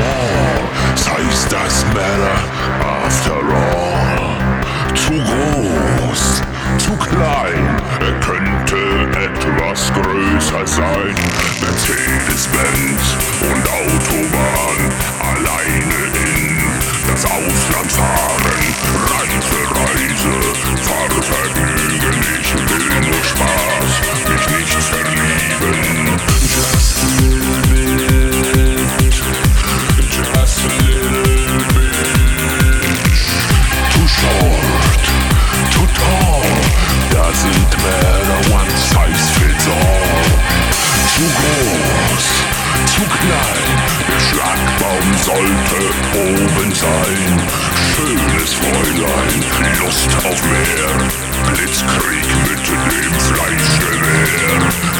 more. Size does matter after all. Zu groß, zu klein, er könnte etwas größer sein. Mercedes-Benz und Autobahn alleine in das Ausland fahren. Oben sein. Schönes Fräulein, Lust auf mehr. Blitzkrieg mit dem Fleischgewehr.